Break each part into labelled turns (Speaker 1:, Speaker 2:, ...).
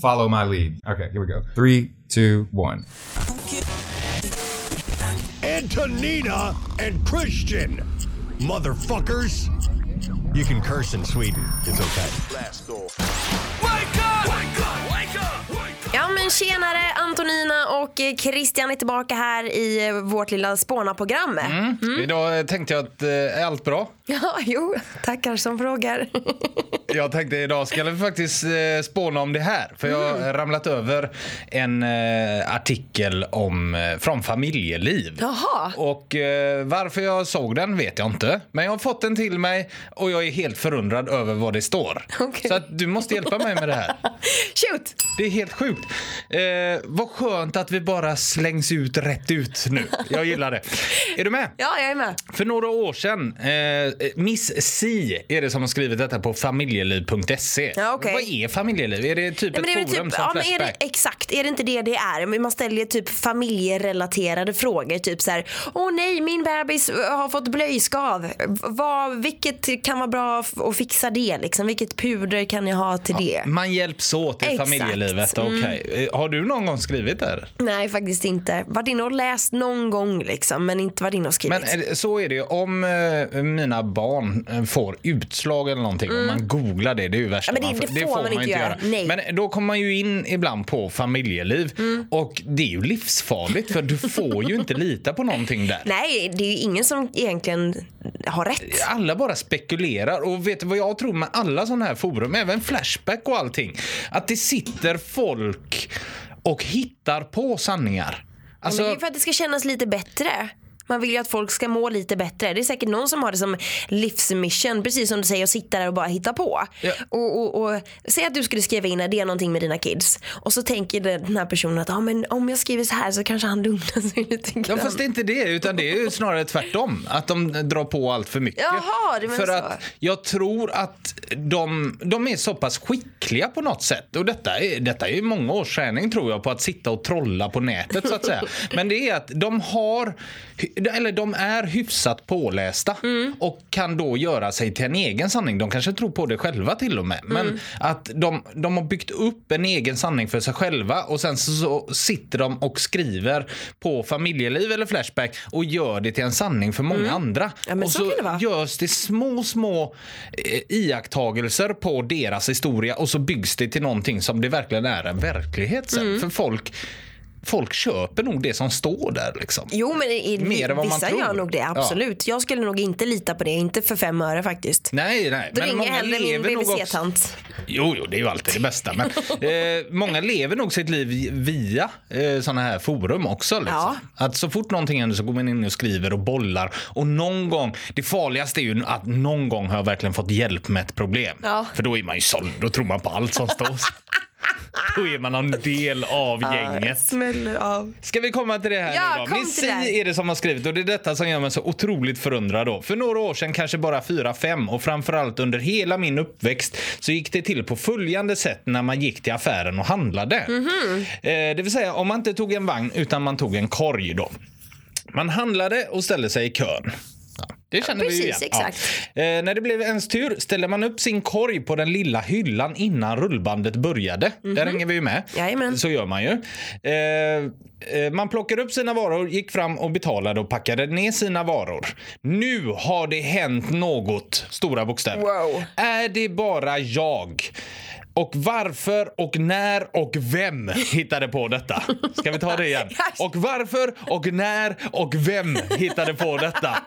Speaker 1: follow my lead. Okay, here we go. Three, two, one.
Speaker 2: Antonina and Christian. Motherfuckers. You can curse in Sweden. It's okay.
Speaker 3: Ja men tjenare Antonina och eh, Christian är tillbaka här i eh, vårt lilla spåna-program.
Speaker 4: Mm. Idag tänkte jag att eh, är allt bra?
Speaker 3: Ja, jo, tackar som frågar.
Speaker 4: Jag tänkte idag ska vi faktiskt eh, spåna om det här. För jag har ramlat över en eh, artikel om, eh, från familjeliv.
Speaker 3: Jaha.
Speaker 4: Och varför jag såg den vet jag inte. Men jag har fått den till mig och jag är helt förundrad över vad det står.
Speaker 3: Okej.
Speaker 4: Så att du måste hjälpa mig med det här.
Speaker 3: Shoot!
Speaker 4: Det är helt sjukt. Vad skönt att vi bara slängs ut rätt ut nu. Jag gillar det. Är du med?
Speaker 3: Ja, jag är med.
Speaker 4: För några år sedan, Miss Si är det som har skrivit detta på familjeliv.se.
Speaker 3: Ja, okej.
Speaker 4: Vad är familjeliv? Är det typ
Speaker 3: Nej, det
Speaker 4: ett forum
Speaker 3: typ,
Speaker 4: som
Speaker 3: ja, men är
Speaker 4: Flashback?
Speaker 3: det, exakt, är det inte det det är? Man ställer typ familjerelaterade frågor. Typ så här, åh nej, min bebis har fått blöjskav. Vad, vilket kan vara bra att fixa det? Liksom? Vilket puder kan jag ha till det?
Speaker 4: Man hjälps åt i
Speaker 3: Exakt.
Speaker 4: familjelivet.
Speaker 3: Mm.
Speaker 4: Okej. Eh, Har du någon gång skrivit där?
Speaker 3: Nej, faktiskt inte. Varit inne och läst någon gång, liksom, men inte varit inne och skrivit.
Speaker 4: Men det- så är det ju. Om eh, mina barn eh, får utslag eller någonting, om man googlar det, det är ju värsta.
Speaker 3: Ja, men det-
Speaker 4: man
Speaker 3: det får man inte göra. Nej.
Speaker 4: Men då kommer man ju in ibland på familjeliv
Speaker 3: Mm.
Speaker 4: och det är ju livsfarligt för du får ju inte lita på någonting där.
Speaker 3: Nej, det är ju ingen som egentligen har rätt.
Speaker 4: Alla bara spekulerar och vet du vad jag tror med alla sådana här forum, även Flashback och allting, att det sitter folk och hittar på sanningar. Alltså,
Speaker 3: men det är för att det ska kännas lite bättre. Man vill ju att folk ska må lite bättre. Det är säkert någon som har det som livsmission, precis som du säger, att sitta där och bara hitta på.
Speaker 4: Ja.
Speaker 3: Och, och, och Säg att du skulle skriva in att det är någonting med dina kids och så tänker den här personen att ah, men om jag skriver så här så kanske han lugnar sig lite
Speaker 4: Ja,
Speaker 3: grann.
Speaker 4: fast det är inte det, utan det är ju snarare tvärtom. Att de drar på allt för mycket.
Speaker 3: Jaha, det
Speaker 4: för
Speaker 3: så.
Speaker 4: att jag tror att de, de är så pass skickliga på något sätt. Och detta är, detta är ju många års träning tror jag på att sitta och trolla på nätet så att säga. Men det är att de har, eller de är hyfsat pålästa
Speaker 3: Mm.
Speaker 4: och kan då göra sig till en egen sanning. De kanske tror på det själva till och med. Men
Speaker 3: Mm.
Speaker 4: att de, de har byggt upp en egen sanning för sig själva och sen så, så sitter de och skriver på familjeliv eller Flashback och gör det till en sanning för många andra.
Speaker 3: Mm. Ja, men
Speaker 4: och
Speaker 3: så
Speaker 4: så,
Speaker 3: det
Speaker 4: görs det små, små eh, iakttagelser på deras historia och så byggs det till någonting som det verkligen är en verklighet sen.
Speaker 3: Mm.
Speaker 4: För folk, folk köper nog det som står där liksom.
Speaker 3: Jo men i,
Speaker 4: Mer än vad man
Speaker 3: vissa
Speaker 4: tror.
Speaker 3: gör nog det,
Speaker 4: Ja.
Speaker 3: absolut. Jag skulle nog inte lita på det, inte för fem öre faktiskt.
Speaker 4: Nej, nej.
Speaker 3: Då
Speaker 4: men
Speaker 3: ringer hellre min. BVC-tant.
Speaker 4: Jo, jo, det är ju alltid det bästa. Men eh, många lever nog sitt liv via eh, såna här forum också. Liksom.
Speaker 3: Ja.
Speaker 4: Att så fort någonting händer så går man in och skriver och bollar. Och någon gång, det farligaste är ju att någon gång har jag verkligen fått hjälp med ett problem.
Speaker 3: Ja.
Speaker 4: För då är man ju såld, då tror man på allt som står. då är man en del av gänget.
Speaker 3: Av.
Speaker 4: Ska vi komma till det här
Speaker 3: Ja,
Speaker 4: nu då?
Speaker 3: kom
Speaker 4: Miss
Speaker 3: till det här.
Speaker 4: Si är det som har skrivit och det är detta som gör mig så otroligt förundrad då. För några år sedan, kanske bara fyra, fem och framförallt under hela min uppväxt så gick det till på följande sätt när man gick till affären och handlade.
Speaker 3: Mhm.
Speaker 4: Eh, det vill säga om man inte tog en vagn utan man tog en korg då. Man handlade och ställde sig i kön. Det känner vi ju igen.
Speaker 3: precis, exakt.
Speaker 4: Ja. Eh, när det blev ens tur ställde man upp sin korg på den lilla hyllan innan rullbandet började. Där hänger vi ju med.
Speaker 3: Mhm. Jajamän.
Speaker 4: Så gör man ju. Eh, eh, man plockade upp sina varor, gick fram och betalade och packade ner sina varor. Nu har det hänt något, stora bokstäver.
Speaker 3: Wow.
Speaker 4: Är det bara jag? Och varför och när och vem hittade på detta? Ska vi ta det igen? Och varför och när och vem hittade på detta?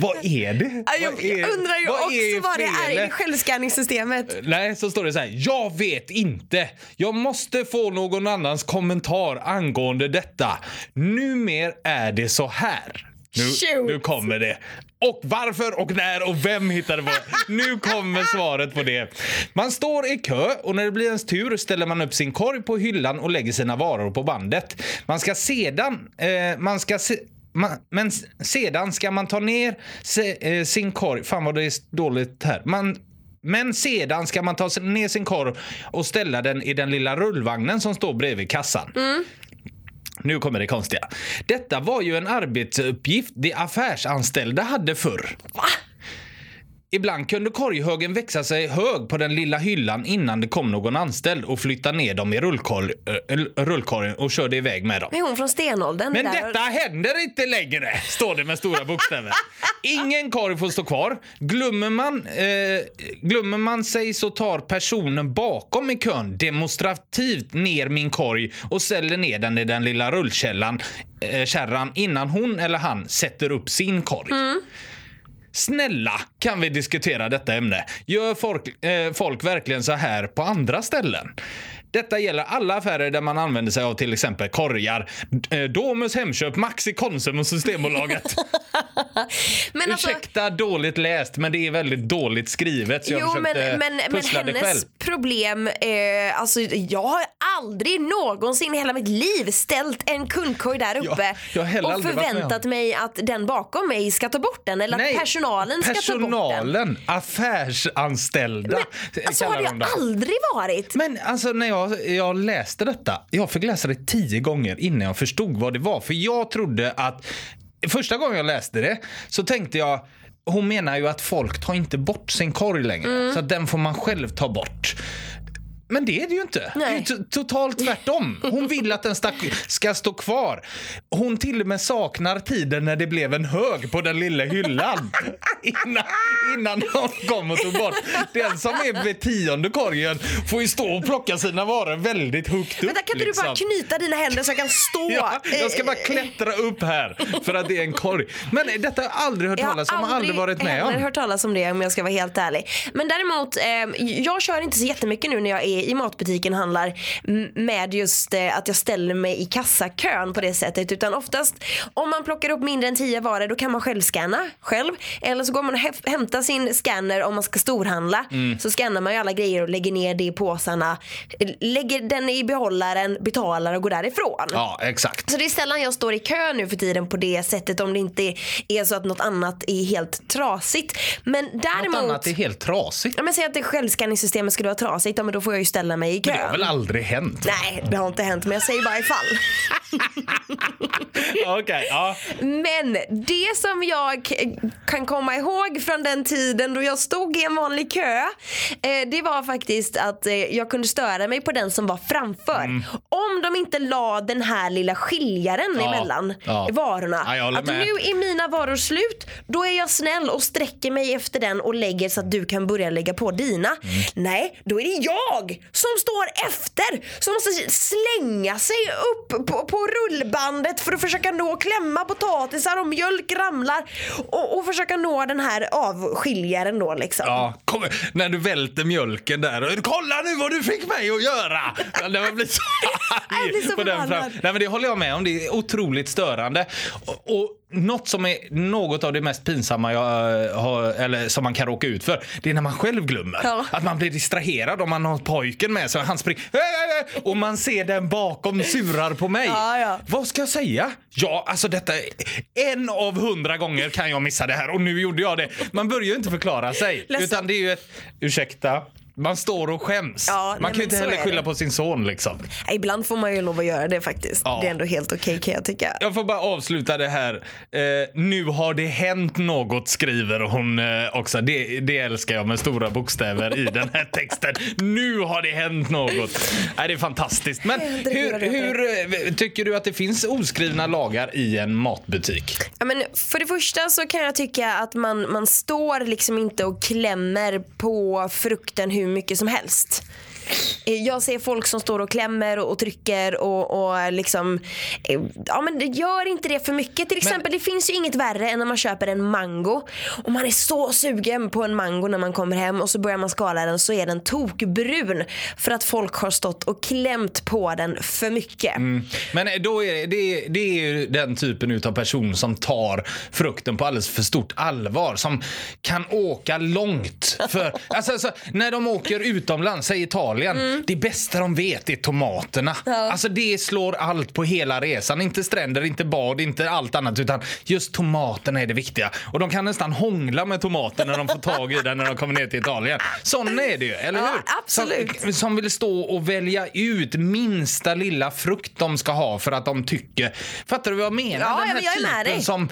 Speaker 4: Vad är det?
Speaker 3: Ja, Jag,
Speaker 4: Vad är-
Speaker 3: jag undrar ju
Speaker 4: vad
Speaker 3: också vad det är i självskanningssystemet.
Speaker 4: Nej, så står det så här. Jag vet inte. Jag måste få någon annans kommentar angående detta. Numer är det så här. Nu, nu kommer det. Och varför och när och vem hittade på? Nu kommer svaret på det. Man står i kö och när det blir ens tur ställer man upp sin korg på hyllan och lägger sina varor på bandet. Man ska sedan... Eh, man ska se, man, men sedan ska man ta ner se, eh, sin korg... Fan vad det är dåligt här. Man, men sedan ska man ta ner sin korg och ställa den i den lilla rullvagnen som står bredvid kassan. Nu kommer det konstiga. Detta var ju en arbetsuppgift de affärsanställda hade förr. Ibland kunde korghögen växa sig hög på den lilla hyllan innan det kom någon anställd och flyttade ner dem i rullkorg, äh, rullkorgen och körde iväg med dem.
Speaker 3: Är hon från stenåldern?
Speaker 4: Men
Speaker 3: det där?
Speaker 4: detta händer inte längre, står det med stora bokstäver. Ingen korg får stå kvar. Glömmer man, eh, glömmer man sig så tar personen bakom i kön demonstrativt ner min korg och ställer ner den i den lilla rullkällan eh, kärran innan hon eller han sätter upp sin korg. Snälla, kan vi diskutera detta ämne? Gör folk, eh, folk verkligen så här på andra ställen? Detta gäller alla affärer där man använder sig av till exempel korgar. Eh, Domus Hemköp, Maxi Konsum och Systembolaget.
Speaker 3: Men alltså,
Speaker 4: Ursäkta dåligt läst, men det är väldigt dåligt skrivet så jag
Speaker 3: jo, men,
Speaker 4: försökte
Speaker 3: men, men
Speaker 4: pussla det
Speaker 3: hennes problem, eh, alltså jag har aldrig någonsin i hela mitt liv ställt en kundkorg där uppe
Speaker 4: Ja, jag har heller
Speaker 3: och förväntat mig att den bakom mig ska ta bort den eller att personalen ska ta bort den.
Speaker 4: personalen, affärsanställda
Speaker 3: Alltså har
Speaker 4: kallar
Speaker 3: det
Speaker 4: de dem.
Speaker 3: aldrig varit.
Speaker 4: Men alltså när jag, jag läste detta, jag fick läsa det tio gånger innan jag förstod vad det var. För jag trodde att, första gången jag läste det så tänkte jag, hon menar ju att folk tar inte bort sin korg längre.
Speaker 3: Mm.
Speaker 4: Så den får man själv ta bort. Men det är det ju inte. Det är ju
Speaker 3: Nej.
Speaker 4: to- totalt tvärtom. Hon vill att den ska stå kvar. Hon till och med saknar tiden när det blev en hög på den lilla hyllan. innan, innan någon kom och tog bort. Den som är vid tionde korgen får ju stå och plocka sina varor väldigt högt upp.
Speaker 3: Vänta, kan inte du bara
Speaker 4: liksom.
Speaker 3: knyta dina händer så jag kan stå?
Speaker 4: Ja, jag ska bara
Speaker 3: Eh,
Speaker 4: klättra upp här för att det är en korg. Men detta har jag aldrig hört
Speaker 3: Jag
Speaker 4: talas om, har aldrig varit med om.
Speaker 3: hört talas om det om jag ska vara helt ärlig. Men däremot, eh, jag kör inte så jättemycket nu när jag är i matbutiken och handlar med just eh, att jag ställer mig i kassakön på det sättet. Utan oftast om man plockar upp mindre än 10 varor då kan man själv scanna själv. Eller så går man och hämtar sin scanner om man ska storhandla.
Speaker 4: Mm.
Speaker 3: Så scannar man ju alla grejer och lägger ner det i påsarna. Lägger den i behållaren, betalar och går därifrån.
Speaker 4: Ja, exakt.
Speaker 3: Så det är sällan jag står i kö nu för tiden på det sättet om det inte är så att något annat är helt trasigt. Men
Speaker 4: Något
Speaker 3: däremot...
Speaker 4: annat är helt trasigt.
Speaker 3: Ja, men säg att det självskanningssystemet skulle vara trasigt, ja, men då får jag ju ställa mig i kön.
Speaker 4: Det har väl aldrig hänt?
Speaker 3: Nej, det har inte hänt, men jag säger bara ifall.
Speaker 4: Okej, ja.
Speaker 3: Men det som jag kan komma ihåg från den tiden då jag stod i en vanlig kö, eh, det var faktiskt att eh, jag kunde störa mig på den som var framför. Om de inte la den här lilla skiljaren
Speaker 4: Mm. Ja,
Speaker 3: emellan
Speaker 4: ja.
Speaker 3: varorna.
Speaker 4: Ja,
Speaker 3: att
Speaker 4: med.
Speaker 3: nu är mina varor slut, då är jag snäll och sträcker mig efter den och lägger så att du kan börja lägga på dina.
Speaker 4: Mm.
Speaker 3: Nej, då är det jag som står efter, som måste slänga sig upp på, på rullbandet för att försöka nå klämma potatisar och mjölk ramlar och, och försöka nå den här avskiljaren då liksom.
Speaker 4: Ja, kom, när du välter mjölken där. Kolla nu vad du fick mig att göra! Blir så
Speaker 3: Jag blir så
Speaker 4: på den
Speaker 3: förbannad.
Speaker 4: Nej, men Det håller jag med om. Det är otroligt störande. Och, och något som är något av det mest pinsamma jag eh, har, eller som man kan råka ut för, det är när man själv glömmer.
Speaker 3: Ja.
Speaker 4: Att man blir distraherad om man har pojken med sig han springer och man ser den bakom surar på mig.
Speaker 3: Ja, ja.
Speaker 4: Vad ska jag säga? Ja, alltså detta, en av hundra gånger kan jag missa det här och nu gjorde jag det. Man börjar ju inte förklara sig.
Speaker 3: Ledsen.
Speaker 4: Utan det är ju ett, ursäkta, man står och skäms.
Speaker 3: Ja,
Speaker 4: man
Speaker 3: nej,
Speaker 4: kan inte heller skylla på sin son liksom.
Speaker 3: Ibland får man ju lov att göra det faktiskt.
Speaker 4: Ja.
Speaker 3: Det är ändå helt okej kan jag tycka.
Speaker 4: Jag får bara avsluta det här. Eh, nu har det hänt något skriver hon eh, också. Det, det älskar jag med stora bokstäver i den här texten. Nu har det hänt något. Nej, det är fantastiskt. Men hur, hur eh, tycker du att det finns oskrivna lagar i en matbutik?
Speaker 3: Ja, men för det första så kan jag tycka att man, man står liksom inte och klämmer på frukten hur hur mycket som helst. Eh, Jag ser folk som står och klämmer och, och trycker och, och liksom, eh, ja men gör inte det för mycket. Till exempel det finns ju inget värre än när man köper en mango och man är så sugen på en mango när man kommer hem och så börjar man skala den så är den tokbrun för att folk har stått och klämt på den för mycket.
Speaker 4: Men eh, då är det, det, det är ju den typen av person som tar frukten på alldeles för stort allvar. Som kan åka långt. För, alltså, alltså, när de åker utomlands, säg Italien, det bästa de vet är tomaterna. Alltså det slår allt på hela resan. Inte stränder, inte bad, inte allt annat. Utan just tomaterna är det viktiga. Och de kan nästan hångla med tomater när de får tag i den när de kommer ner till Italien. Sån är det ju, eller
Speaker 3: Ja,
Speaker 4: hur?
Speaker 3: absolut.
Speaker 4: Som, som vill stå och välja ut minsta lilla frukt de ska ha för att de tycker... Fattar du vad jag menar?
Speaker 3: Ja,
Speaker 4: Den
Speaker 3: ja,
Speaker 4: här
Speaker 3: jag är med
Speaker 4: typen
Speaker 3: dig.
Speaker 4: som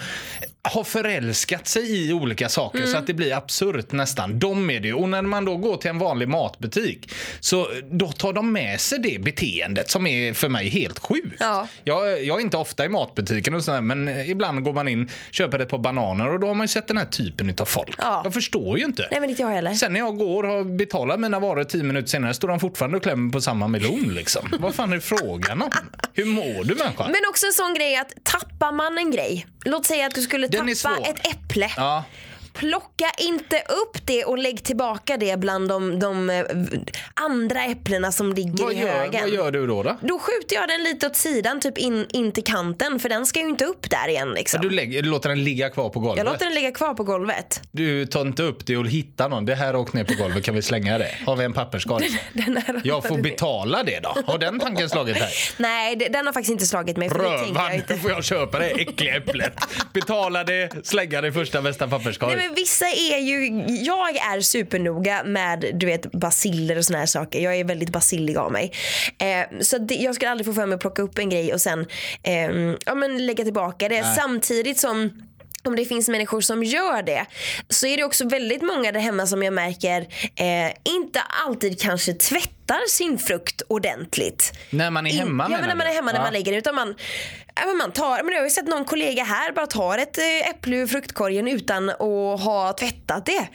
Speaker 4: har förälskat sig i olika saker
Speaker 3: Mm.
Speaker 4: så att det blir absurt nästan. De är det. Och när man då går till en vanlig matbutik så då tar de med sig det beteendet som är för mig helt sjukt.
Speaker 3: Ja.
Speaker 4: Jag, jag är inte ofta i matbutiken och sådär, men ibland går man in, köper ett par bananer och då har man ju sett den här typen av folk.
Speaker 3: Ja.
Speaker 4: Jag förstår ju inte.
Speaker 3: Nej men inte jag heller.
Speaker 4: Sen när jag går och har betalat mina varor tio minuter senare står de fortfarande och klämmer på samma melon. Liksom. Vad fan är frågan om? Hur mår du människa?
Speaker 3: Men också en sån grej att tappar man en grej, låt säga att du skulle
Speaker 4: den är
Speaker 3: tappa
Speaker 4: svår.
Speaker 3: ett äpple.
Speaker 4: Ja.
Speaker 3: Plocka inte upp det och lägg tillbaka det bland de, de eh, andra äpplena som ligger
Speaker 4: Vad,
Speaker 3: i
Speaker 4: gör,
Speaker 3: högen.
Speaker 4: vad gör du då? då?
Speaker 3: Då skjuter jag den lite åt sidan, typ in, in till kanten, för den ska ju inte upp där igen. Liksom.
Speaker 4: Du, lägger, du låter den ligga kvar på golvet?
Speaker 3: Jag låter den ligga kvar på golvet.
Speaker 4: Du tar inte upp det och hittar någon. Det här åkt ner på golvet, kan vi slänga det? Har vi en papperskorg?
Speaker 3: Den
Speaker 4: Jag får betala det då. Har den tanken slagit dig?
Speaker 3: Nej, det- den har faktiskt inte slagit mig.
Speaker 4: Rövan, nu får jag köpa det äckliga äpplet. Betala det, slänga det i första bästa papperskorg.
Speaker 3: Nej, men vissa är ju, jag är supernoga med du vet basiller och såna här saker. Jag är väldigt basillig av mig. Eh, så det, jag skulle aldrig få för mig att plocka upp en grej och sen ehm, ja, men lägga tillbaka det. Samtidigt som om det finns människor som gör det så är det också väldigt många där hemma som jag märker eh, inte alltid kanske tvättar sin frukt ordentligt.
Speaker 4: När man är hemma
Speaker 3: In, ja, men när man är hemma när
Speaker 4: Ja.
Speaker 3: man lägger. Utan man, ja, man tar, men jag har ju sett någon kollega här bara tar ett eh, äpple ur fruktkorgen utan att ha tvättat det.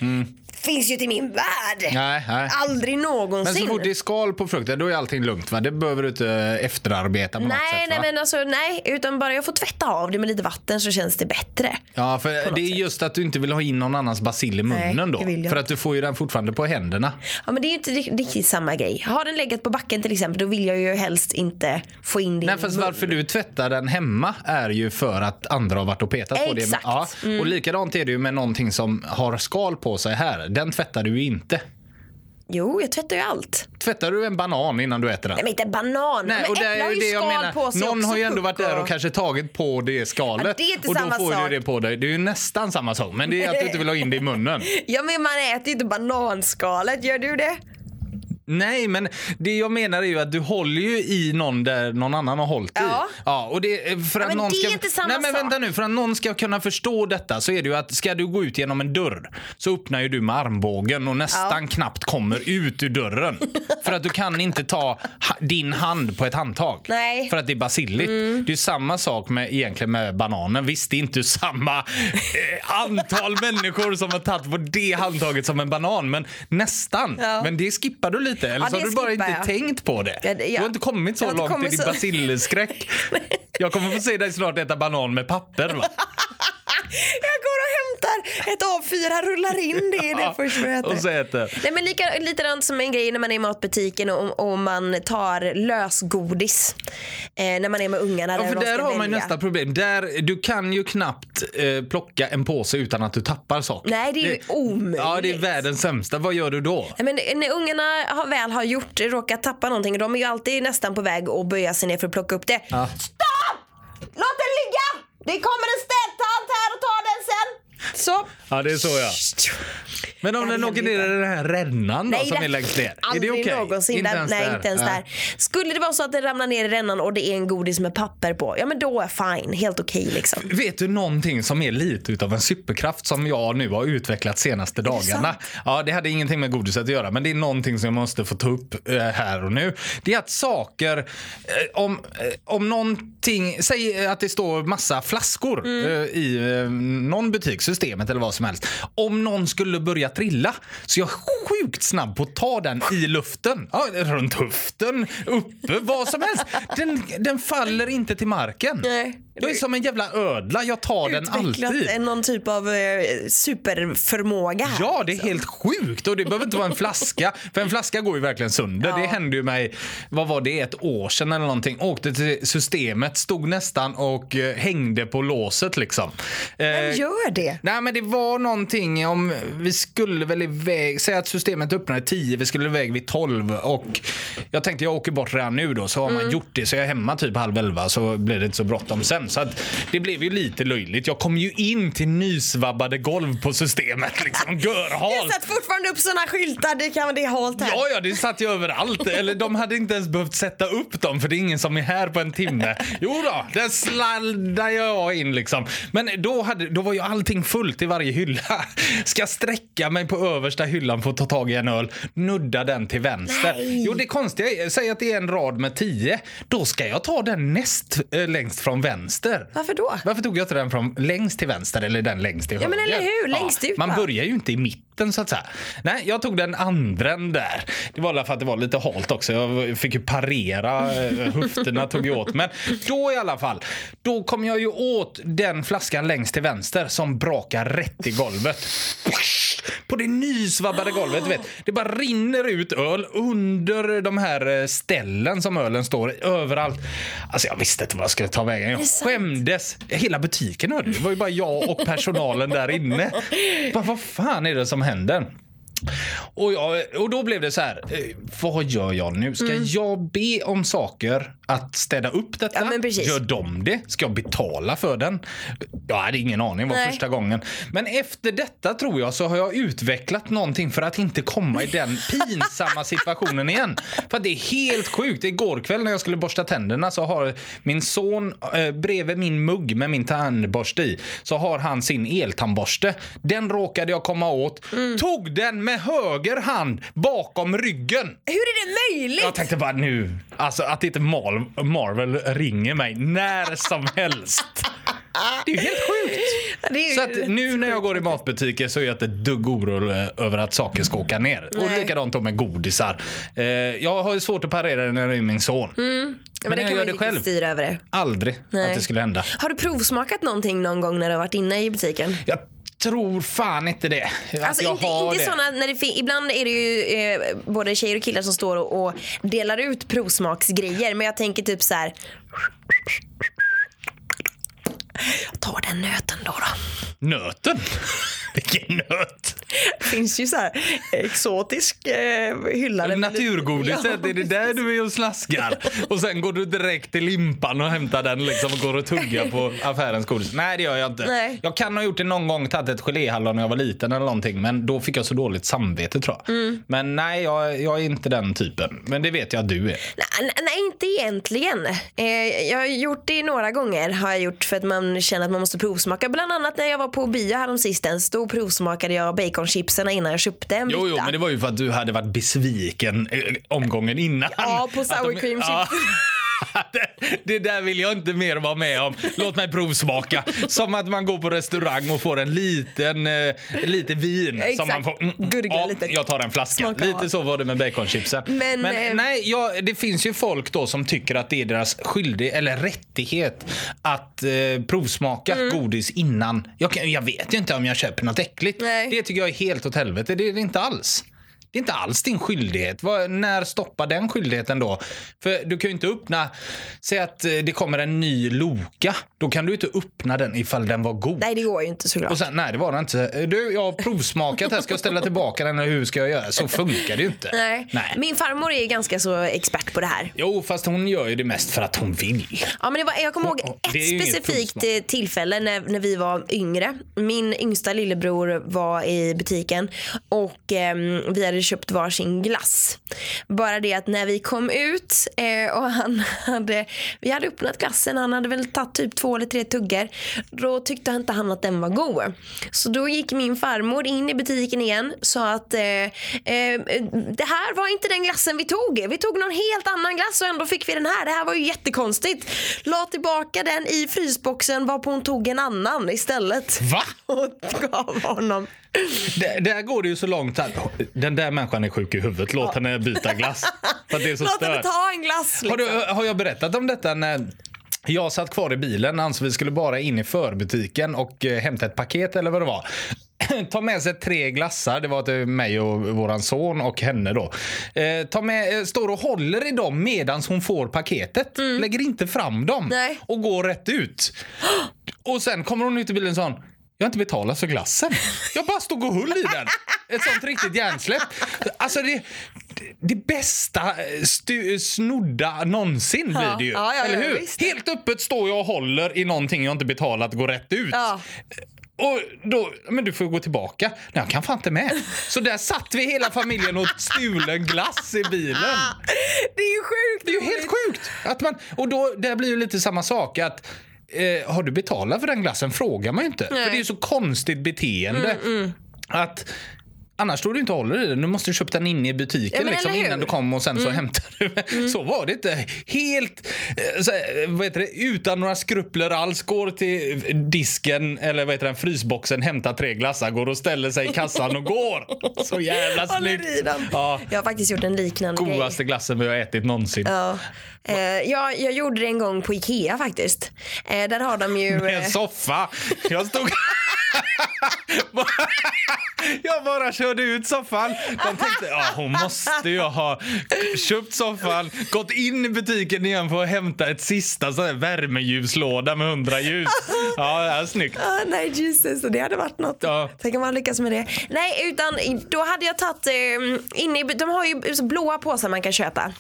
Speaker 3: Finns ju till min värld.
Speaker 4: Mm. Nej, nej.
Speaker 3: Aldrig
Speaker 4: Men
Speaker 3: någonsin.
Speaker 4: så fort det är skal på frukten, då är allting lugnt va? Det behöver du inte efterarbeta på något
Speaker 3: Nej,
Speaker 4: sätt
Speaker 3: nej
Speaker 4: va?
Speaker 3: men alltså nej, utan bara jag får tvätta av det med lite vatten så känns det bättre.
Speaker 4: Ja, för
Speaker 3: något
Speaker 4: det är
Speaker 3: sätt.
Speaker 4: just att du inte vill ha in någon annans bacill i munnen
Speaker 3: Nej,
Speaker 4: då. För att du får ju den fortfarande på händerna.
Speaker 3: Ja men det är ju inte ri- riktigt samma grej. Har den legat på backen till exempel då vill jag ju helst inte få in det i
Speaker 4: Nej, fast
Speaker 3: mun.
Speaker 4: varför du tvättar den hemma är ju för att andra har varit och petat på det.
Speaker 3: Exakt.
Speaker 4: Ja,
Speaker 3: Mm.
Speaker 4: Och likadant är det ju med någonting som har skal på sig här. Den tvättar du ju inte.
Speaker 3: Jo, jag tvättar ju allt.
Speaker 4: Tvättar du en banan innan du äter den?
Speaker 3: Nej men inte banan.
Speaker 4: Nej,
Speaker 3: men
Speaker 4: och det är ju det jag menar.
Speaker 3: på sig
Speaker 4: Någon
Speaker 3: också,
Speaker 4: har ju ändå varit där och kanske tagit på det skalet.
Speaker 3: Ja, det är inte
Speaker 4: och då
Speaker 3: samma
Speaker 4: får
Speaker 3: sak.
Speaker 4: du det på dig. Det är ju nästan samma sak. Men det är att du inte vill ha in det i munnen.
Speaker 3: Ja men man äter ju inte bananskalet, gör du det?
Speaker 4: Nej, men det jag menar är ju att du håller ju i någon där någon annan har hållit
Speaker 3: Ja.
Speaker 4: i. Ja, och det, för att
Speaker 3: men
Speaker 4: någon ska, Nej, men vänta nu. För att någon ska kunna förstå detta så är det ju att ska du gå ut genom en dörr så öppnar ju du med armbågen och nästan knappt kommer ut ur dörren. för att du kan inte ta din hand på ett handtag.
Speaker 3: Nej. Mm.
Speaker 4: För att det är basilligt. Det är samma sak med, egentligen med bananen. Visst, det är inte samma eh, antal människor som har tagit på det handtaget som en banan, men nästan.
Speaker 3: Ja.
Speaker 4: Men det skippar du lite. Eller
Speaker 3: Ja,
Speaker 4: så har du bara inte
Speaker 3: jag.
Speaker 4: tänkt på det.
Speaker 3: Ja, det-
Speaker 4: Du
Speaker 3: ja.
Speaker 4: har inte kommit så långt i
Speaker 3: kommit
Speaker 4: din
Speaker 3: så-
Speaker 4: basilskräck. Jag kommer få se dig snart äta banan med papper. Va?
Speaker 3: Hämtar ett A4, rullar in det i det först jag äter.
Speaker 4: och så äter.
Speaker 3: Nej men lika, likadant som en grej när man är i matbutiken och, och man tar lösgodis. Eh, när man är med ungarna.
Speaker 4: Ja,
Speaker 3: där
Speaker 4: för där har man ju
Speaker 3: välja.
Speaker 4: nästa problem. Där, du kan ju knappt eh, plocka en påse utan att du tappar saker.
Speaker 3: Nej, det är ju omöjligt.
Speaker 4: Ja, det är världens sämsta. Vad gör du då?
Speaker 3: Nej, Men när ungarna har, väl har gjort, råkat tappa någonting, de är ju alltid nästan på väg att böja sig ner för att plocka upp det.
Speaker 4: Ja.
Speaker 3: Stopp! Låt den ligga! Det kommer en städtant här och tar den sen. Så.
Speaker 4: Ja, det är så ja. Men om
Speaker 3: Det
Speaker 4: den åker ner i den här rännan då, som
Speaker 3: det-
Speaker 4: är längst ner. Är det okej?
Speaker 3: någonsin.
Speaker 4: Inte
Speaker 3: där,
Speaker 4: ens
Speaker 3: nej,
Speaker 4: där.
Speaker 3: inte ens
Speaker 4: Nej.
Speaker 3: där. Skulle det vara så att det ramlar ner i rännan och det är en godis med papper på, ja men då är fine. Helt okej liksom.
Speaker 4: Vet du någonting som är lite utav en superkraft som jag nu har utvecklat senaste dagarna?
Speaker 3: sant?
Speaker 4: Ja, det hade ingenting med godiset att göra, men det är någonting som jag måste få ta upp eh, här och nu. Det är att saker, eh, om, eh, om någonting, säg att det står massa flaskor
Speaker 3: Mm.
Speaker 4: i någon butik, systemet eller vad som helst. Om någon skulle börja trilla så jag är sjukt snabb på att ta den i luften. Ja, runt höften, uppe, vad som helst. Den, den faller inte till marken.
Speaker 3: Nej.
Speaker 4: Jag är som en jävla ödla. Jag tar den alltid.
Speaker 3: någon typ av eh, superförmåga.
Speaker 4: Ja, det är helt sjukt. Och det behöver inte vara en flaska. För en flaska går ju verkligen sönder.
Speaker 3: Ja.
Speaker 4: Det hände ju mig, vad var det, ett år sedan eller någonting. Åkte till systemet, stod nästan och eh, hängde på låset liksom.
Speaker 3: Vem
Speaker 4: Eh,
Speaker 3: gör det?
Speaker 4: Nej Nej, men det var någonting om... Vi skulle väl iväg... Säg att systemet öppnade 10, vi skulle iväg vid 12. Och jag tänkte jag åker bort redan nu då, så har man gjort det. Så jag är hemma typ halv 11 så blir det inte så bråttom sen. Så att det blev ju lite löjligt. Jag kom ju in till nysvabbade golv på systemet. Liksom, görhalt.
Speaker 3: sätter fortfarande upp såna skyltar, det kan det är halt här.
Speaker 4: Ja, ja, det satt ju överallt. Eller de hade inte ens behövt sätta upp dem för det är ingen som är här på en timme. Jo då, där sladdar jag in liksom. Men då, hade, då var ju allting fullt i varje hylla. Ska sträcka mig på översta hyllan för att ta tag i en öl, nudda den till vänster.
Speaker 3: Nej.
Speaker 4: Jo, det konstiga är, säg att det är en rad med tio. Då ska jag ta den näst äh, längst från vänster.
Speaker 3: Varför då?
Speaker 4: Varför tog jag inte den från längst till vänster eller den längst till
Speaker 3: Ja, men
Speaker 4: höger?
Speaker 3: eller hur? Längst ut,
Speaker 4: Man börjar ju inte i mitten så att säga. Nej, jag tog den andra där. Det var för att det var lite halt också. Jag fick ju parera. eh, Höfterna tog ju åt. Men då i alla fall. Då kom jag ju åt den flaskan längst till vänster som brakar rätt i golvet. På det nysvabbade golvet. du Vet. Det bara rinner ut öl under de här eh, ställen som ölen står i. Överallt. Alltså jag visste inte vad jag skulle ta vägen. Jag skämdes. Hela butiken hörde det. Det var ju bara jag och personalen där inne. Bara, vad fan är det som händer? händer. Och, jag, och då blev det så här, eh, vad gör jag nu? Ska jag be om saker att städa upp detta?
Speaker 3: Mm. Ja.
Speaker 4: Gör de det? Ska jag betala för den? Jag hade ingen aning, det var
Speaker 3: Nej.
Speaker 4: första gången. Men efter detta tror jag så har jag utvecklat någonting för att inte komma i den pinsamma situationen igen. För det är helt sjukt. Igår kväll när jag skulle borsta tänderna så har min son eh, bredvid min mugg med min tandborste i så har han sin eltandborste. Den råkade jag komma åt.
Speaker 3: Mm.
Speaker 4: Tog den med höger hand bakom ryggen.
Speaker 3: Hur är det möjligt?
Speaker 4: Jag tänkte bara nu, alltså att inte Mar- Marvel ringer mig när som helst. Det är ju helt sjukt.
Speaker 3: Det ju
Speaker 4: Så att nu när jag går i matbutiker så är jag inte dugg orolig över att saker ska åka ner. Och
Speaker 3: Nej.
Speaker 4: likadant då med godisar. Eh, jag har ju svårt att parera det när det är min son.
Speaker 3: Ja,
Speaker 4: Men,
Speaker 3: det
Speaker 4: när jag
Speaker 3: kan
Speaker 4: gör det själv,
Speaker 3: styra över det.
Speaker 4: aldrig
Speaker 3: Nej.
Speaker 4: att det skulle hända.
Speaker 3: Har du provsmakat någonting någon gång när du har varit inne i butiken?
Speaker 4: Jag tror fan inte det.
Speaker 3: Alltså inte, inte
Speaker 4: det.
Speaker 3: såna, när det ibland är det ju eh, både tjejer och killar som står och, och delar ut provsmaksgrejer. Men jag tänker typ så här. Jag tar den nöten då. då.
Speaker 4: Nöten? Vilken nöt?
Speaker 3: Det finns ju så här exotisk eh, hylla.
Speaker 4: Naturgodiset,
Speaker 3: Ja,
Speaker 4: är det där du är och slaskar? Och sen går du direkt till limpan och hämtar den liksom och går och tuggar på affärens godis. Nej, det gör jag inte.
Speaker 3: Nej.
Speaker 4: Jag kan ha gjort det någon gång, tagit ett geléhallon när jag var liten eller någonting, men då fick jag så dåligt samvete tror jag.
Speaker 3: Mm.
Speaker 4: Men nej, jag, jag är inte den typen. Men det vet jag att du är.
Speaker 3: Nej, nej, inte egentligen. Eh, jag har gjort det några gånger. Har jag gjort för att man känner att man måste provsmaka. Bland annat när jag var på bio häromsistens. Då provsmakade jag baconchipsen innan jag köpte en
Speaker 4: Jo, jo, men det var ju för att du hade varit besviken eh, omgången innan.
Speaker 3: Ja, på sour cream
Speaker 4: Ja. Det, det där vill jag inte mer vara med om. Låt mig provsmaka. Som att man går på restaurang och får en liten eh, lite vin.
Speaker 3: Exakt.
Speaker 4: Som man får, mm,
Speaker 3: Gurgla
Speaker 4: ja,
Speaker 3: lite.
Speaker 4: Jag tar en flaska.
Speaker 3: Smaka
Speaker 4: lite
Speaker 3: av.
Speaker 4: så var det med baconchipsen.
Speaker 3: Men,
Speaker 4: Men
Speaker 3: eh,
Speaker 4: nej, ja, det finns ju folk då som tycker att det är deras skyldighet eller rättighet att eh, provsmaka
Speaker 3: Mm.
Speaker 4: godis innan. Jag, jag vet ju inte om jag köper något äckligt.
Speaker 3: Nej.
Speaker 4: Det tycker jag är helt åt helvete. Det är det inte alls. Det är inte alls din skyldighet. Vad, när stoppar den skyldigheten då? För du kan ju inte öppna... Säg att eh, det kommer en ny Loka. Då kan du inte öppna den ifall den var god.
Speaker 3: Nej, det går ju inte såklart.
Speaker 4: Och sen, nej det var den inte. Du, jag har provsmakat här. Ska jag ställa tillbaka den eller hur ska jag göra? Så funkar det ju inte.
Speaker 3: Nej.
Speaker 4: nej.
Speaker 3: Min farmor är ganska så expert på det här.
Speaker 4: Jo, fast hon gör ju det mest för att hon vill.
Speaker 3: Ja, men var, jag kommer ihåg ett specifikt eh, tillfälle när, när vi var yngre. Min yngsta lillebror var i butiken och ehm, vi hade köpt varsin glass. Bara det att när vi kom ut eh, och han hade, vi hade öppnat glassen, han hade väl tagit typ två eller tre tuggor. Då tyckte inte han att den var god. Så då gick min farmor in i butiken igen sa att eh, eh, det här var inte den glassen vi tog. Vi tog någon helt annan glass och ändå fick vi den här. Det här var ju jättekonstigt. La tillbaka den i frysboxen varpå hon tog en annan istället.
Speaker 4: Va?
Speaker 3: Och gav honom.
Speaker 4: Där, där går det ju så långt att den där människan är sjuk i huvudet. Låt henne byta glass. För det är så
Speaker 3: Låt henne ta en glass.
Speaker 4: Har,
Speaker 3: Liksom.
Speaker 4: du, har jag berättat om detta när jag satt kvar i bilen, alltså vi skulle bara in i förbutiken och eh, hämta ett paket eller vad det var. Ta med sig tre glassar, det var till mig och våran son och henne då. Eh, ta med, eh, står och håller i dem medan hon får paketet. Lägger inte fram dem
Speaker 3: Nej.
Speaker 4: och går rätt ut. Och sen kommer hon ut i bilen och sa Jag har inte betalat för glassen. Jag bara stod och höll i den. Ett sånt riktigt hjärnsläpp. Alltså det, det bästa eh, stu, snodda någonsin blir det ju.
Speaker 3: ja, ja,
Speaker 4: eller
Speaker 3: ja,
Speaker 4: hur?
Speaker 3: visst.
Speaker 4: Helt öppet står jag och håller i någonting jag inte betalat går rätt ut.
Speaker 3: Ja.
Speaker 4: Och då, men du får gå tillbaka. Nej, jag kan fan inte med. Så där satt vi hela familjen och åt stulen glass i bilen.
Speaker 3: Det är ju sjukt
Speaker 4: Det är ju helt sjukt! Att man, och då, det blir ju lite samma sak. att eh, Har du betalat för den glassen? frågar man ju inte. För det är ju så konstigt beteende.
Speaker 3: Mm,
Speaker 4: Att Annars står du inte och håller i den. Du måste köpa den inne i butiken
Speaker 3: Ja,
Speaker 4: liksom?
Speaker 3: Mm.
Speaker 4: innan du kom och sen så hämtar du. Så var det inte. Helt eh, så, här, vad heter det, utan några skrupler alls. Går till disken eller vad heter den, frysboxen, hämtar tre glassar, går och ställer sig i kassan och går. Så jävla snyggt. Ja,
Speaker 3: Jag har faktiskt gjort en liknande grej.
Speaker 4: godaste glassen vi har ätit någonsin.
Speaker 3: Ja. Eh, jag, jag gjorde det en gång på Ikea faktiskt. Eh, där har de ju...
Speaker 4: Med
Speaker 3: eh,
Speaker 4: en soffa. Jag stod... Jag bara körde ut soffan. De tänkte ja, hon måste ju ha köpt soffan, gått in i butiken igen för att hämta ett sista sån värmeljuslåda med 100 ljus. Ja, det är snyggt.
Speaker 3: Ah, nej just det, hade varit något.
Speaker 4: Ja.
Speaker 3: Tänk om man lyckas med det. Nej utan då hade jag tagit, eh, inne i, de har ju så blåa påsar man kan köpa.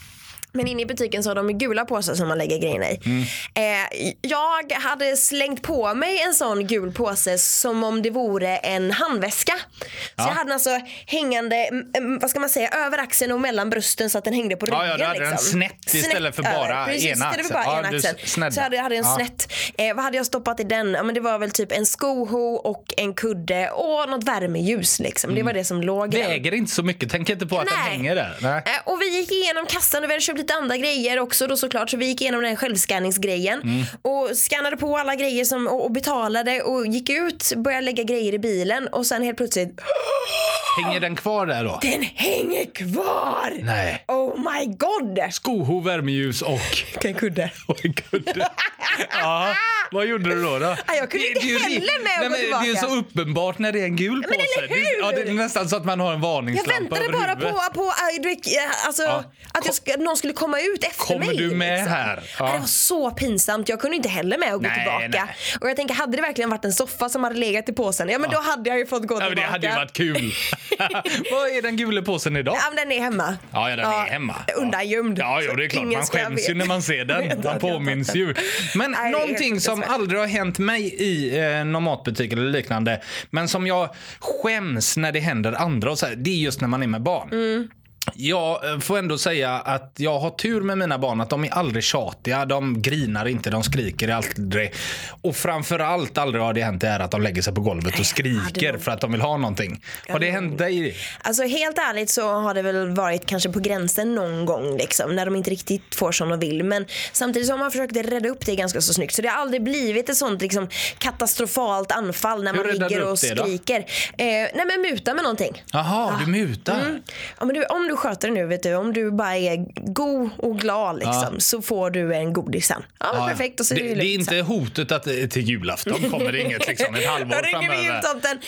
Speaker 3: Men inne i butiken så har de gula påsar som man lägger grejerna i.
Speaker 4: Mm.
Speaker 3: Eh, jag hade slängt på mig en sån gul påse som om det vore en handväska. Så jag hade den alltså hängande, mm, mm, vad ska man säga, över axeln och mellan brösten så att den hängde på ryggen.
Speaker 4: Ja, ja, du hade den
Speaker 3: liksom.
Speaker 4: snett istället för bara
Speaker 3: över. Precis,
Speaker 4: ena
Speaker 3: istället för
Speaker 4: axeln.
Speaker 3: bara
Speaker 4: Ja,
Speaker 3: ena axeln. Så hade jag hade en
Speaker 4: Ja.
Speaker 3: snett. Eh, vad hade jag stoppat i den? Ja, men det var väl typ en skoho och en kudde och något värmeljus. Liksom. Det var det som låg den.
Speaker 4: Väger inte så mycket. Tänk inte på att den hänger där. Nej.
Speaker 3: Eh, Och vi gick igenom kassan och vi hade köpt lite andra grejer också då såklart. Så vi gick igenom den självskanningsgrejen
Speaker 4: Mm.
Speaker 3: och skannade på alla grejer som, och, och betalade och gick ut, började lägga grejer i bilen och sen helt plötsligt,
Speaker 4: Hänger den kvar där då?
Speaker 3: den hänger kvar!
Speaker 4: Nej.
Speaker 3: Oh my god!
Speaker 4: Skoho, värmeljus och...
Speaker 3: En kudde.
Speaker 4: Och en kudde. Ja, vad gjorde du då? då?
Speaker 3: Ja, jag kunde inte
Speaker 4: Det är ju
Speaker 3: heller med att
Speaker 4: Nej,
Speaker 3: gå
Speaker 4: men Det är
Speaker 3: tillbaka.
Speaker 4: så uppenbart när det är en gul
Speaker 3: men
Speaker 4: påse.
Speaker 3: eller
Speaker 4: Det,
Speaker 3: hur?
Speaker 4: ja, det är nästan så att man har en
Speaker 3: Jag
Speaker 4: varningslampa
Speaker 3: väntade
Speaker 4: över
Speaker 3: bara
Speaker 4: huvudet.
Speaker 3: på, på äh, alltså,
Speaker 4: Ja.
Speaker 3: att jag ska, någon skulle komma ut efter
Speaker 4: Kommer
Speaker 3: mig.
Speaker 4: du med
Speaker 3: liksom.
Speaker 4: här? Ja.
Speaker 3: Ja. Det var så pinsamt. Jag kunde inte heller med att gå
Speaker 4: Nej,
Speaker 3: tillbaka.
Speaker 4: nej.
Speaker 3: Och jag tänker, hade det verkligen varit en soffa som hade legat i påsen, ja men då hade jag ju fått gå
Speaker 4: Ja, men
Speaker 3: tillbaka.
Speaker 4: det hade ju varit kul. vad är den gula påsen idag?
Speaker 3: Ja, men den är hemma.
Speaker 4: Ja, ja, den är hemma.
Speaker 3: Undangömd.
Speaker 4: Ja, jo, det är klart. Man skäms ju när man ser den.
Speaker 3: jag
Speaker 4: Man påminns ju. Men
Speaker 3: Nej, det
Speaker 4: någonting
Speaker 3: helt
Speaker 4: som aldrig har hänt mig i eh, någon matbutik eller liknande, men som jag skäms när det händer andra, och så här, det är just när man är med barn.
Speaker 3: Mm.
Speaker 4: Jag eh, får ändå säga att jag har tur med mina barn. Att De är aldrig tjatiga, de grinar inte, de skriker aldrig. Och framförallt aldrig har det hänt det här att de lägger sig på golvet och skriker för att de vill ha någonting. Har det hänt dig?
Speaker 3: Alltså helt ärligt så har det väl varit kanske på gränsen någon gång liksom när de inte riktigt får som de vill. Men samtidigt så har man försökt rädda upp det ganska så snyggt. Så det har aldrig blivit ett sånt liksom katastrofalt anfall när man ligger och skriker. Eh, nej men muta med någonting.
Speaker 4: Jaha, du mutar.
Speaker 3: Ja, men du, om du sköter det nu, vet du, om du bara är god och glad liksom,
Speaker 4: Ja.
Speaker 3: så får du en godis sen. Ja,
Speaker 4: Ja,
Speaker 3: perfekt. Och så är
Speaker 4: det,
Speaker 3: det, ju
Speaker 4: det är inte hotet att det- till julafton kommer det inget liksom ett halvår
Speaker 3: Då ringer vi
Speaker 4: framöver.
Speaker 3: jultomten.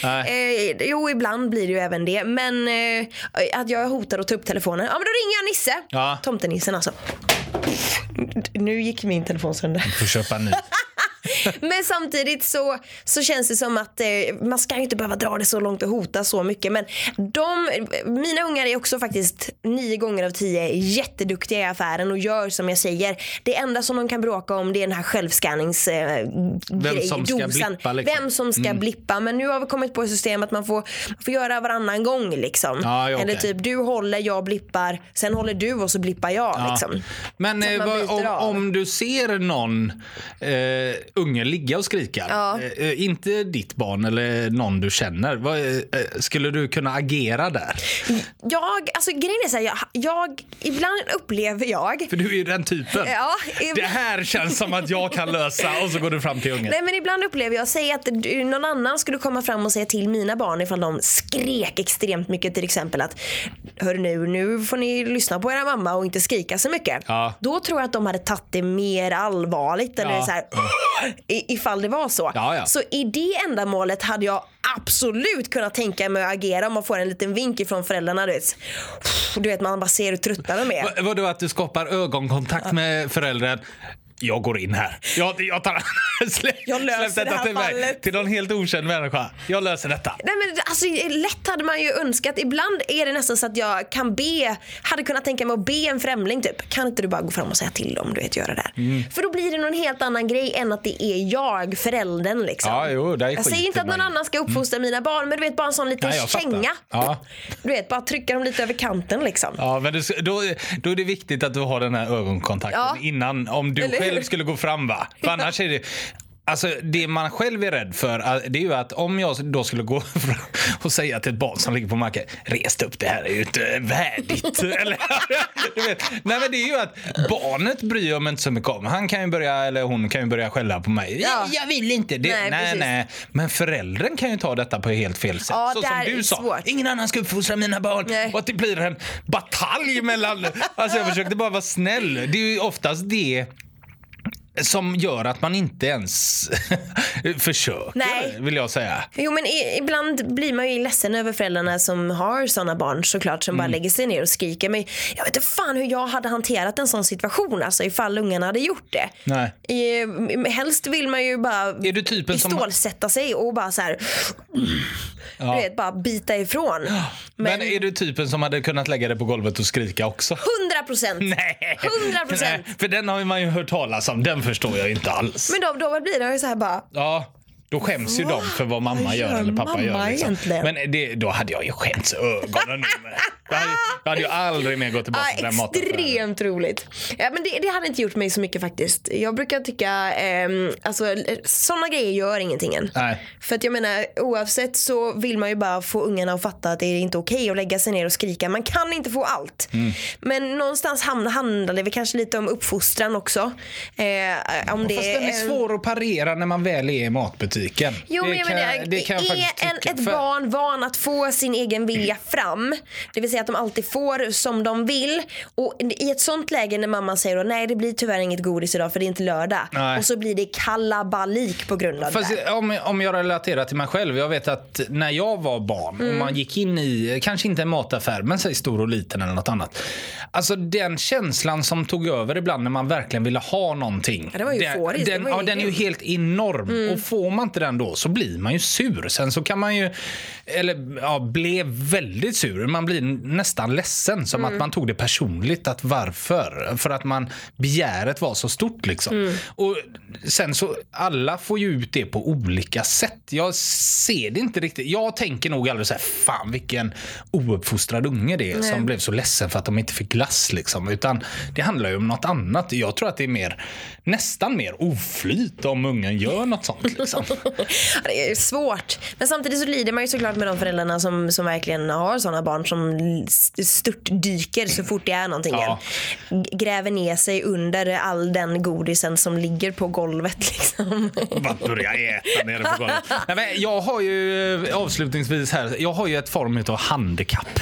Speaker 3: Eh, jo, ibland blir det ju även det. Men eh, att jag hotar att ta upp telefonen. Ja, men då ringer jag Nisse.
Speaker 4: Ja.
Speaker 3: Tomtenissen alltså. Nu gick min telefon sönder.
Speaker 4: Får köpa en ny.
Speaker 3: Men samtidigt så, så känns det som att eh, man ska inte behöva dra det så långt och hota så mycket. Men de, mina ungar är också faktiskt nio gånger av tio jätteduktiga i affären och gör som jag säger. Det enda som de kan bråka om det är den här självskannings eh, grej,
Speaker 4: som ska
Speaker 3: dosan.
Speaker 4: blippa, liksom.
Speaker 3: Vem som ska blippa. Men nu har vi kommit på ett system att man får, man får göra varannan gång liksom.
Speaker 4: Ja, ja,
Speaker 3: Eller
Speaker 4: okej.
Speaker 3: typ du håller, jag blippar, sen håller du och så blippar jag.
Speaker 4: Ja.
Speaker 3: Liksom.
Speaker 4: Men eh, om, om du ser någon eh, unge ligga och skrika,
Speaker 3: Ja.
Speaker 4: eh, eh, inte ditt barn eller någon du känner, vad, eh, eh, skulle du kunna agera där?
Speaker 3: Jag, alltså grejen är så här, jag, jag, ibland upplever jag
Speaker 4: För du är ju den typen.
Speaker 3: Ja, ibland-
Speaker 4: Det här känns som att jag kan lösa och så går du fram till ungen.
Speaker 3: Nej men ibland upplever jag, säg att du, någon annan skulle komma fram och säga till mina barn ifall de skrek extremt mycket till exempel att Hör nu, nu får ni lyssna på era mamma och inte skrika så mycket.
Speaker 4: Ja.
Speaker 3: Då tror jag att de hade tagit det mer allvarligt eller
Speaker 4: Ja.
Speaker 3: så här, i, ifall det var så.
Speaker 4: Ja, ja.
Speaker 3: Så i det ändamålet hade jag absolut kunnat tänka mig att agera om man får en liten vink ifrån föräldrarna. Du vet, du vet man bara ser hur trötta de är.
Speaker 4: Va- Vadå att du skapar ögonkontakt med föräldern? Jag går in här. Jag, jag, tar, släpp,
Speaker 3: Jag löser
Speaker 4: släpp
Speaker 3: det här
Speaker 4: till mig.
Speaker 3: fallet.
Speaker 4: Till någon helt okänd människa. Jag löser detta.
Speaker 3: Nej men alltså lätt hade man ju önskat. Ibland är det nästan så att jag kan be, hade kunnat tänka mig att be en främling typ. Kan inte du bara gå fram och säga till dem, du vet göra det här.
Speaker 4: Mm.
Speaker 3: För då blir det någon helt annan grej än att det är jag, föräldern liksom.
Speaker 4: Ja, jo, där
Speaker 3: jag säger inte att någon annan ska uppfostra mina barn, men du vet bara en sån liten
Speaker 4: Nej,
Speaker 3: känga.
Speaker 4: Ja.
Speaker 3: Du vet, bara trycka dem lite över kanten liksom.
Speaker 4: Ja, men du, då, då är det viktigt att du har den här ögonkontakten
Speaker 3: Ja.
Speaker 4: innan, om du
Speaker 3: Eller
Speaker 4: själv skulle gå fram. va? För annars är det... Alltså det man själv är rädd för äh, det är ju att om jag då skulle gå fram och säga till ett barn som ligger på marken Rest upp, det här är ju inte värdigt. Eller, du vet. Nej men det är ju att barnet bryr jag mig inte så mycket om. Han kan ju börja, eller hon kan ju börja skälla på mig.
Speaker 3: Ja.
Speaker 4: Jag vill inte. Det,
Speaker 3: Nej,
Speaker 4: nej, nej. Men föräldern kan ju ta detta på helt fel sätt.
Speaker 3: Ja,
Speaker 4: så som du sa,
Speaker 3: svårt.
Speaker 4: ingen annan ska uppfostra mina barn.
Speaker 3: Nej.
Speaker 4: Och att det blir en batalj mellan... Alltså jag försökte bara vara snäll. Det är ju oftast det som gör att man inte ens försöker,
Speaker 3: Nej.
Speaker 4: vill jag säga.
Speaker 3: Jo men i, ibland blir man ju ledsen över föräldrarna som har såna barn såklart som bara
Speaker 4: Mm.
Speaker 3: lägger sig ner och skriker. Men jag vet inte fan hur jag hade hanterat en sån situation alltså ifall ungarna hade gjort det.
Speaker 4: Nej.
Speaker 3: I, helst vill man ju bara
Speaker 4: Är du typen som-
Speaker 3: sig och bara så här, du vet, bara bita ifrån.
Speaker 4: Men,
Speaker 3: Men,
Speaker 4: är du typen som hade kunnat lägga dig på golvet och skrika också?
Speaker 3: 100 procent.
Speaker 4: Nej.
Speaker 3: 100%.
Speaker 4: Nej, För den har man ju hört talas om. Den förstår jag inte alls.
Speaker 3: Men då, då blir det ju så här bara,
Speaker 4: Ja, då skäms ju de för vad mamma
Speaker 3: Vad
Speaker 4: gör
Speaker 3: gör
Speaker 4: eller pappa gör. Liksom. Men det, då hade jag ju skämts ögonen ur mig. Jag hade, jag hade ju aldrig mer gått tillbaka till
Speaker 3: Ja,
Speaker 4: den mataffären.
Speaker 3: extremt roligt. Ja, men det, det hade inte gjort mig så mycket faktiskt. Jag brukar tycka, ehm, alltså sådana grejer gör ingenting än.
Speaker 4: Nej.
Speaker 3: För att jag menar oavsett så vill man ju bara få ungarna att fatta att det är inte okej att lägga sig ner och skrika. Man kan inte få allt.
Speaker 4: Mm.
Speaker 3: Men någonstans handlar det väl kanske lite om uppfostran också. Eh, om det
Speaker 4: Fast den är svår att parera när man väl är i matbutiken.
Speaker 3: Jo, men jag
Speaker 4: kan,
Speaker 3: menar,
Speaker 4: det kan jag
Speaker 3: är
Speaker 4: faktiskt
Speaker 3: en,
Speaker 4: tycka.
Speaker 3: ett
Speaker 4: För-
Speaker 3: barn van att få sin egen vilja fram, det vill säga att de alltid får som de vill och i ett sånt läge när mamma säger då, nej det blir tyvärr inget godis idag för det är inte lördag
Speaker 4: Nej.
Speaker 3: och så blir det kalabalik på grund av
Speaker 4: Fast
Speaker 3: det.
Speaker 4: om, om jag relaterar till mig själv. Jag vet att när jag var barn och
Speaker 3: Mm.
Speaker 4: man gick in i, kanske inte en mataffär, men säg stor och liten eller något annat. Alltså den känslan som tog över ibland när man verkligen ville ha någonting.
Speaker 3: Ja, det var ju
Speaker 4: den.
Speaker 3: Det
Speaker 4: den,
Speaker 3: ju
Speaker 4: ja, den är ju.
Speaker 3: Mm.
Speaker 4: helt enorm. Och får man inte den då så blir man ju sur. Sen så kan man ju, eller ja, blev väldigt sur. Man blir nästan ledsen. Som
Speaker 3: Mm.
Speaker 4: att man tog det personligt. Att varför? För att man begäret var så stort liksom.
Speaker 3: Mm.
Speaker 4: Och sen så, alla får ju ut det på olika sätt. Jag ser det inte riktigt. Jag tänker nog aldrig så här, fan vilken ouppfostrad unge det är som blev så ledsen för att de inte fick glass liksom. Utan det handlar ju om något annat. Jag tror att det är mer, nästan mer oflyt om ungen gör något sånt liksom.
Speaker 3: Det är svårt. Men samtidigt så lider man ju såklart med de föräldrarna som, som verkligen har sådana barn som störtdyker så fort det är någonting.
Speaker 4: Ja.
Speaker 3: Gräver ner sig under all den godisen som ligger på golvet liksom.
Speaker 4: Bara börja äta nere på golvet. Nej, men jag har ju eh, avslutningsvis här, jag har ju ett form av handikapp.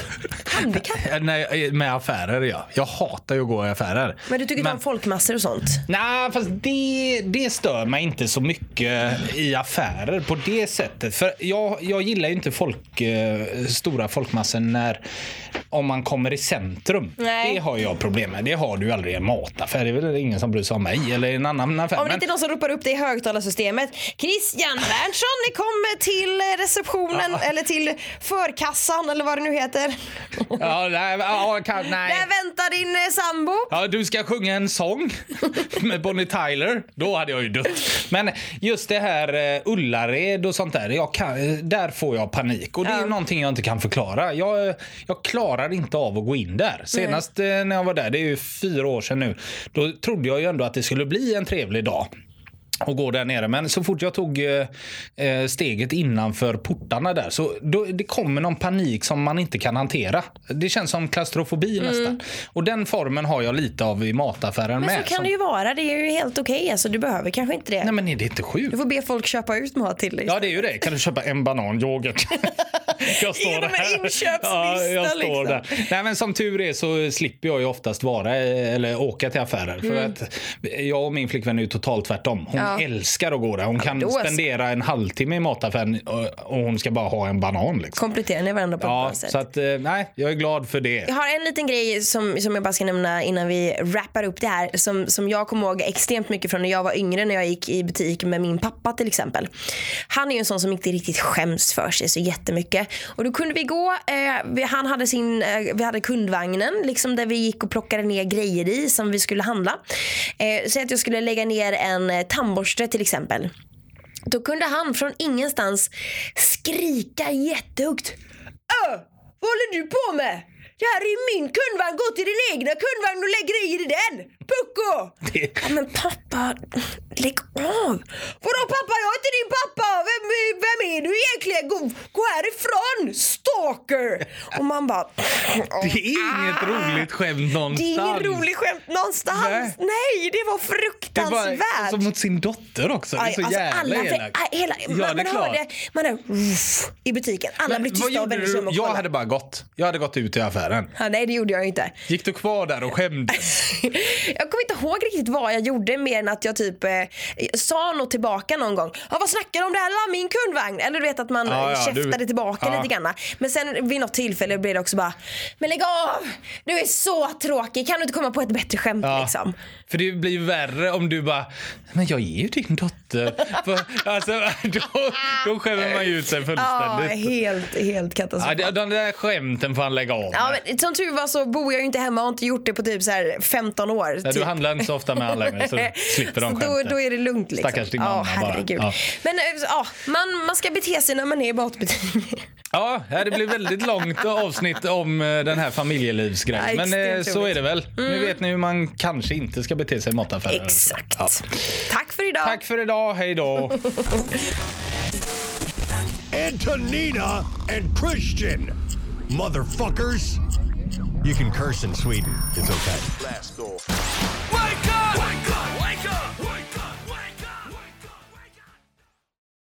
Speaker 3: Handikapp?
Speaker 4: Nej, med affärer ja. Jag hatar ju att gå i affärer.
Speaker 3: Men du tycker inte om folkmassor och sånt?
Speaker 4: Nej, fast det, det stör mig inte så mycket i affärer på det sättet. För jag, jag gillar ju inte folk, eh, stora folkmassor när, om man kommer i centrum.
Speaker 3: Nej.
Speaker 4: Det har jag problem med. Det har du aldrig i en mataffär. Det är väl ingen som bryr sig om mig eller en annan affär.
Speaker 3: Om det
Speaker 4: Men-
Speaker 3: inte är någon som ropar upp det i högtalarsystemet. Christian Berntsson, ni kommer till eh, receptionen eller till förkassan eller vad det nu heter.
Speaker 4: Ja, nej, ja, kan, nej.
Speaker 3: Där väntar din eh, sambo.
Speaker 4: Ja, du ska sjunga en sång med Bonnie Tyler. Då hade jag ju dött. Men just det här eh, Ullared och sånt där. Kan, där får jag panik. Och det är
Speaker 3: Ja.
Speaker 4: någonting jag inte kan förklara. Jag, jag klarar inte av att gå in där. Senast eh, när jag var där, det är ju fyra år sedan nu. Då trodde jag ju ändå att det skulle bli en trevlig dag och gå där nere. Men så fort jag tog eh, eh, steget innanför portarna där så då, det kommer någon panik som man inte kan hantera. Det känns som klaustrofobi nästan. Och den formen har jag lite av i mataffären
Speaker 3: Mm. Men
Speaker 4: med.
Speaker 3: så kan
Speaker 4: som-
Speaker 3: det ju vara. Det är ju helt okej. Alltså, du behöver kanske inte det.
Speaker 4: Nej men är det inte sjukt?
Speaker 3: Du får be folk köpa ut mat till dig.
Speaker 4: Ja det är ju det. Kan du köpa en banan yoghurt? jag står
Speaker 3: Genom en inköpslista,
Speaker 4: Ja, jag står
Speaker 3: liksom.
Speaker 4: där. Nej men som tur är så slipper jag ju oftast vara eh, eller åka till affärer. För
Speaker 3: Mm.
Speaker 4: att jag och min flickvän är ju totalt tvärtom. Hon
Speaker 3: Ja.
Speaker 4: älskar att gå där. Hon kan
Speaker 3: då så.
Speaker 4: spendera en halvtimme i mataffären och, och hon ska bara ha en banan. Liksom.
Speaker 3: Kompletterar ni varandra på ett
Speaker 4: Ja,
Speaker 3: bra sätt.
Speaker 4: så att, eh, nej, jag är glad för det.
Speaker 3: Jag har en liten grej som, som jag bara ska nämna innan vi wrappar upp det här. Som, som jag kommer ihåg extremt mycket från när jag var yngre när jag gick i butik med min pappa till exempel. Han är ju en sån som inte riktigt skäms för sig så jättemycket. Och då kunde vi gå, eh, han hade sin, eh, vi hade kundvagnen liksom där vi gick och plockade ner grejer i som vi skulle handla. Eh, Säg att jag skulle lägga ner en eh, tandborste till exempel. Då kunde han från ingenstans skrika jättehögt. Öh! vad håller du på med? Det här är min kundvagn, gå till din egna kundvagn och lägg grejer i den! Pucko!
Speaker 4: Det-
Speaker 3: Ja, men pappa, lägg av! Vadå pappa, jag är inte din pappa! Vem, vem är du egentligen? Gå, gå härifrån, stalker! Och man bara...
Speaker 4: Det är inget roligt skämt
Speaker 3: Det är
Speaker 4: någonstans.
Speaker 3: ingen rolig skämt någonstans.
Speaker 4: Nej.
Speaker 3: Nej, det var
Speaker 4: Det är
Speaker 3: fruktansvärt.
Speaker 4: bara, alltså, mot sin dotter också. Det är så
Speaker 3: Aj, alltså,
Speaker 4: jävla elakt.
Speaker 3: aj, hela,
Speaker 4: Ja,
Speaker 3: man,
Speaker 4: det är
Speaker 3: man hörde, man uff, i butiken. Alla blir
Speaker 4: Vad
Speaker 3: tysta och vänder sig om
Speaker 4: du?
Speaker 3: och
Speaker 4: Jag hade bara gått. Jag hade gått ut i affären.
Speaker 3: Ja, nej, det gjorde jag inte.
Speaker 4: Gick du kvar där och skämdes?
Speaker 3: jag kommer inte ihåg riktigt vad jag gjorde mer än att jag typ eh, sa något tillbaka någon gång. Ja, vad snackar du om det här? Min kundvagn. Eller du vet att man
Speaker 4: Ja,
Speaker 3: ja,
Speaker 4: ja,
Speaker 3: käftade
Speaker 4: du-
Speaker 3: tillbaka
Speaker 4: ja.
Speaker 3: lite grann. Men sen vid något tillfälle blev det också bara, men lägg av! Du är så tråkig. Kan du inte komma på ett bättre skämt
Speaker 4: Ja.
Speaker 3: liksom?
Speaker 4: För det blir ju värre om du bara, men jag är ju din dotter. Alltså, då, då skämmer man ju ut sig
Speaker 3: Ja,
Speaker 4: fullständigt.
Speaker 3: helt, helt
Speaker 4: Ja,
Speaker 3: katastrofalt.
Speaker 4: de- där skämten får han lägga av
Speaker 3: Ja,
Speaker 4: med.
Speaker 3: men som tur var så bor jag ju inte hemma och har inte gjort det på typ så här 15 år.
Speaker 4: Nej,
Speaker 3: typ.
Speaker 4: Du handlar inte så ofta med alla längre så slipper de
Speaker 3: Så då, då är det lugnt liksom.
Speaker 4: Stackars din mamma bara.
Speaker 3: herregud.
Speaker 4: Ja.
Speaker 3: Men eh, ja, man, man ska bete sig när man är i matbutik.
Speaker 4: Ja, det blir väldigt långt avsnitt om eh, den här familjelivsgrejen. Men eh, så är det väl. Nu vet ni hur man kanske inte ska bete sig i mataffärer.
Speaker 3: Exakt.
Speaker 4: Ja.
Speaker 3: Tack för idag.
Speaker 4: Tack för idag, hej då.
Speaker 2: Antonina and Christian. Motherfuckers. You can curse in Sweden. It's okay.
Speaker 5: Door.